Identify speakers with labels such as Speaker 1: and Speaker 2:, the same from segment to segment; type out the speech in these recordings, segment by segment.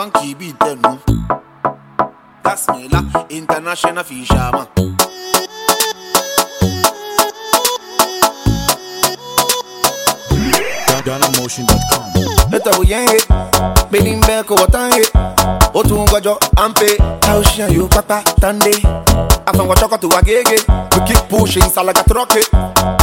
Speaker 1: funky beat then no. That's me la international fisherman.
Speaker 2: Ah, GhanaMotion.com.
Speaker 1: Eta buyen hit, benin beko watan hit. Otu ngwajo ampe, tausha you papa tande. Afan wa choko to agege, we keep pushing salaga troke.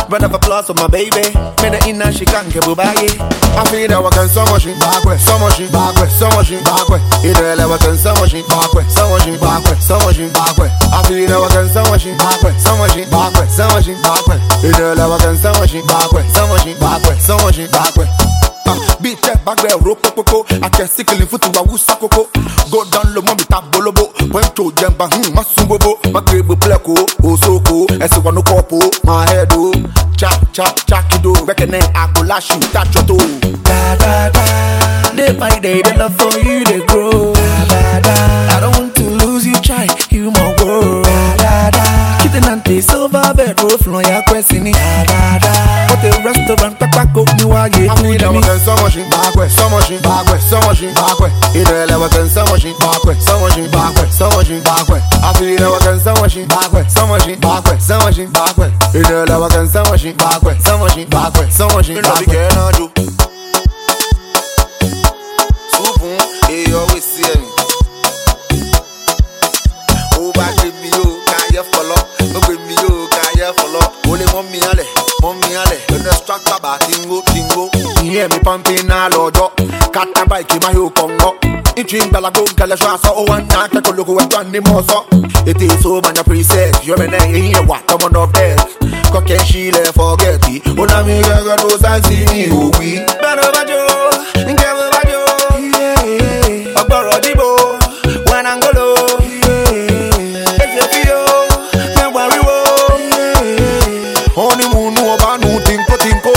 Speaker 1: Run up applause for my baby, me the inna she can ke bubaye. I feel that we can so much way, so much way, so much back way. Ide le we can so much way, so much way, so much way. I feel that we can so much way, so much way, so much back way. Ide le we can so much way, so much way, so much back iṣẹ́ ìbágbẹ́ òró pópópó. Àkẹ́síkìlì fún tiwa wúsá kókó gòdán ló mọ́ mi ta bolobo. Pọ́ńtò jẹ̀mbà hùn má sun gbogbo má kiri gbé pílẹ̀ kó wọnú kọ́ọ̀pù máa hẹ́ do cha cha cha kido gbẹ́kẹ̀lẹ́ àgbò láṣù dájọ́ tó. dáadáa dé my day dey love for you dey grow. Dáadáa kìtì náà tẹ silver bed roof lọ́ọ̀yà kwẹ́sì ni. dáadáa ó tẹ restaurant pápákó níwáyé tó jẹ mí.
Speaker 3: African summershing backward, summershing backward, summershing backward. Ile wakan summershing backward, summershing backward, summershing backward. African wakan summershing backward, summershing backward, summershing backward. Ile wakan summershing backward, summershing backward, summershing
Speaker 1: Nínú àbí
Speaker 3: backward.
Speaker 1: kẹ́ náà jó. Súnfún fọlọ́. Ó lè mọ́ mi alẹ̀, mọ́ mi alẹ̀. Lọ́nà structure bá tingo tingo.
Speaker 3: Ìyẹn mi pọ́ńpì náà lọ́jọ́. Kata báyìí máa yóò kọ̀ǹgọ́. Ìtì ìgbàlagbó nkẹlẹ̀ sọ aṣọ ó wá ń ná akẹ́kọ̀ọ́ lóko ẹ̀tọ́ ní mọ́ sọ. Ètè èso manya preset yọ̀mẹ̀ náà èyí yẹn wà tọmọ náà bẹ́ẹ̀. Kọ́kẹ́ ń ṣílẹ̀ fọ́gẹ́tì. Ó ná mi gẹ́gẹ́ ló sáǹsì ní òwì.
Speaker 1: Bẹ́ẹ̀ni bá jó,
Speaker 3: Honeymoon ọba nù tìǹkó tìǹkó.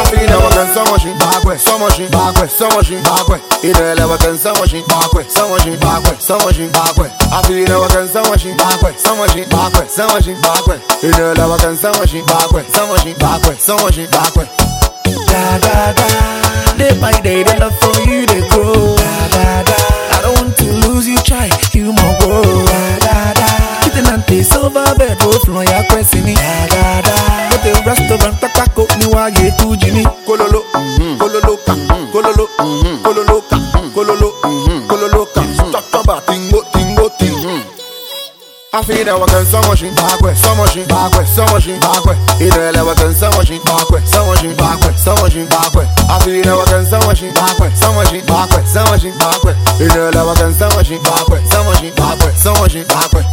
Speaker 3: Àfihàn wakan summershing backward, summershing backward, summershing backward. Ile wakan summershing backward, summershing backward, summershing backward. Àfihàn wakan summershing backward, summershing backward, summershing backward. Ile wakan summershing backward, summershing backward, summershing backward.
Speaker 1: Da da da, day by day the love for you they grow. Da da da, I don't want to lose you, try you my world. And tea, silver bed roof, no ya kwesini. Da da da, but the restaurant takako ni wa ye tu jini.
Speaker 3: Kololo, mhm, kololo ka, mhm, kololo, mhm, kololo ka, mhm, kololo, mhm, kololo ka. Structure ba tingo, tingo, tingo. Àfihàn wakan summershing backward, summershing backward, summershing backward. Ile wakan summershing backward, summershing backward, summershing backward. Àfihàn wakan summershing backward, summershing backward, summershing backward. Ile wakan summershing backward, summershing backward, summershing backward.